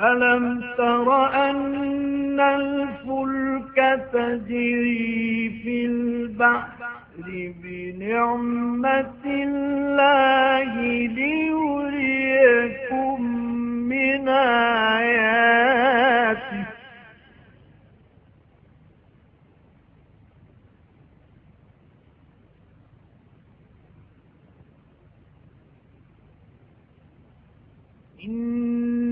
ألم تر أن الفلك تجري في البحر بنعمة الله ليريكم من آياته؟ إن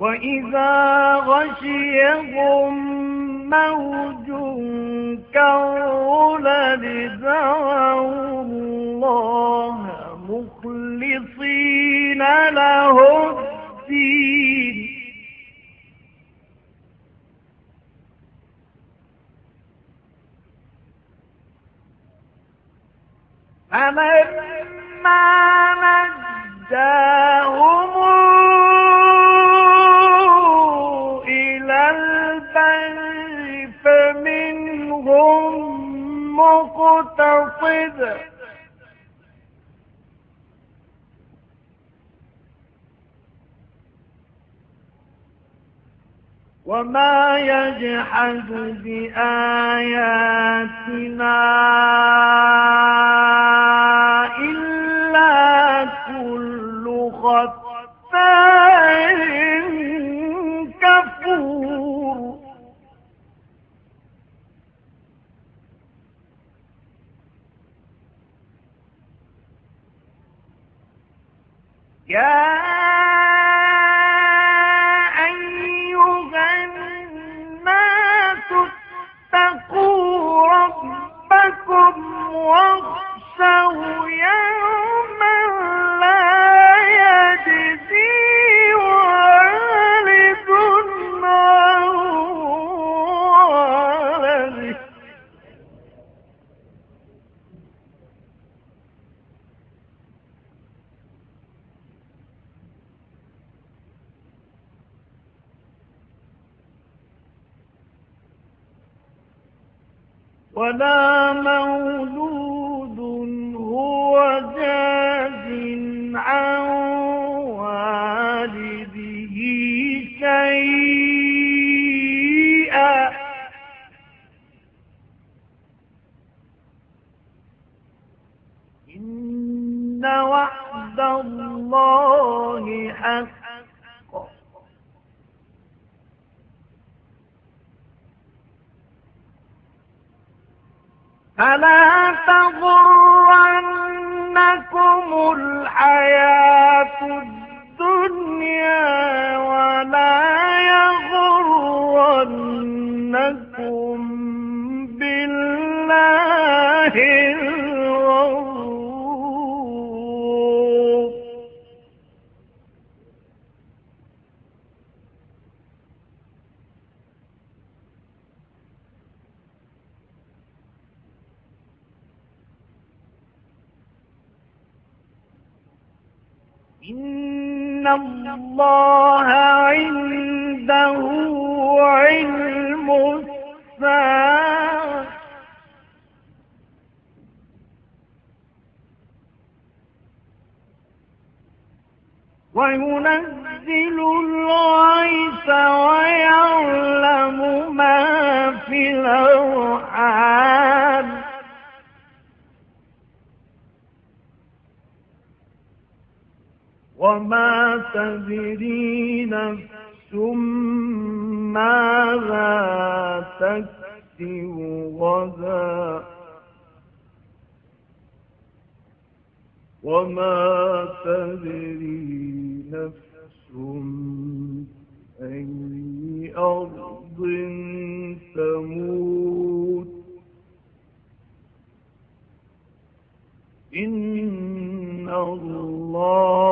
وإذا غشيهم موج كالظلل دعوا الله مخلصين له الدين فلما نجاهم وما يجحد بآياتنا إلا كل خطار Yeah. ولا مولود هو جاز عن والده شيئا. إن وعد الله حق. فلا تغرنكم الحياة الدنيا إن الله عنده علم الساعة وينزل الغيث ويعلم ما في الأرحام وما تدري نفس ماذا تكسب غدا. وما تدري نفس أي أرض تموت. إن الله